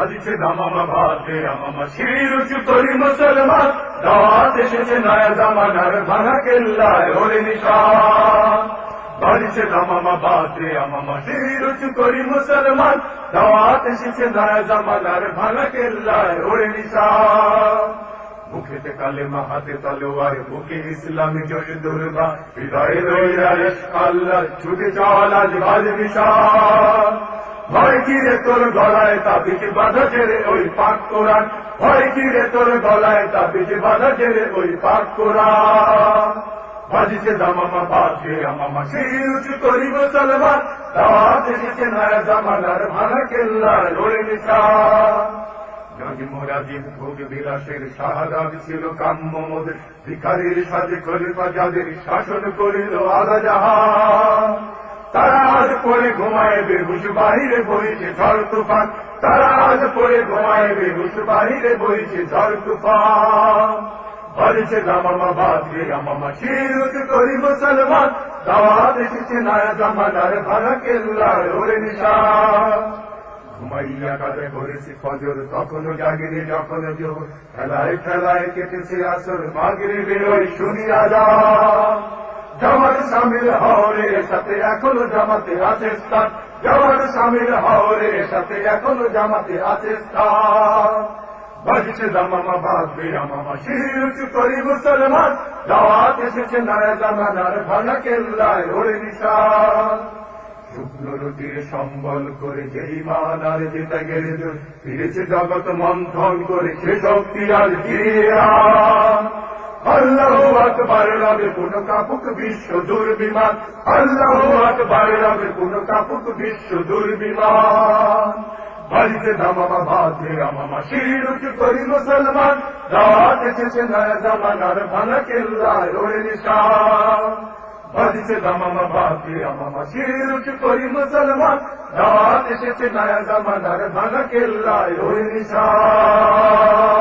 বাজিছে দামামা ভাতে আমামা শির, উঁচু করি মুসলমান। দাওয়াত এসেছে নয়া জামানার ভাঙা কেল্লায় ওরে নিশান। বাড়িছে দামামা বাতে আমামা শির, উঁচু করি মুসলমান। দাওয়াত এসেছে নয়া জামানার ভাঙা কেল্লায় ওরে নিশান। মুখেতে কালেমা হাতে তলোয়ার বুকে ইসলামী জয় দুর্গা হৃদয়ে রইয়ার আল্লাহ, ছুটে চল আজ বাজ বিশাল ভয় কিরে তোর গলায় তাবিজ বাধা ছেড়ে ওই পাক কোরআন? ভয় কিরে তোর গলায় তাবিজ বাধা ছেড়ে ওই পাক কোরআন? বাজিছে দামামা, বাজে আমামা সেই উঁচু করি মুসলমান দাওয়াত এসেছে নয়া জামানার ভাঙা কেল্লার ওরে নিশান জানি ভোগ বিলাসের শাহাদাত ছিল কাম্য মোদের ভিখারির সাথে খলিফা যাদের শাসন করিল আলা তারা আজ পরে ঘুমায় বেহুশ বাহিরে বইছে ঝড় তুফান। তারা আজ পরে ঘুমায় বেহুশ বাহিরে বইছে ঝড় তুফান। বাড়িছে দামামা বাজে আমামা শিরুত করি মুসলমান। দাওয়াত এসেছে নয়া জামানার ভাড়া কেল্লার ওরে নিশান। ঘুমাইয়া কাজে করেছি ফজর, তখনও জাগিনি যখন জোর খেলায় খেলায় কেটেছে আসর মাগরে বেরোয় শুনিয়া যা জামাত সামিল হওয়ারে সাথে এখনও জামাতে আছে স্থান। জামাত সামিল হওয়ারে সাথে এখনও জামাতে আছে স্থান। বাজছে দামামা বাজবে আমামা শির উঁচু করি মুসলমান। দাওয়াত এসেছে নয়া জামানার ভাঙা কেল্লায় ওরে নিশান। শুকনো রুটির সম্বল করে যেই মান আর যেতে গেলে ফিরেছে জগৎ মন্থন করে সে শক্তি আর ফিরিয়ে আকবার রবে কোন কাপুক বিশ্ব দুর্বিমান। আল্লাহ আকবার রবে কোন কাপুক বিশ্ব দুর্বিমান। বাড়িতে দামামা বাজে আমামা শির উঁচু করি মুসলমান। রাত এসেছে নয়া জামানার ভাঙা কেল্লায় ওরে নিশান। বাজিছে দামামা বাপে আমামা শির উঁচু করি মুসলমান। দাওয়াত এসেছে নয়া জামানার ভাঙা কেল্লায় নিশান।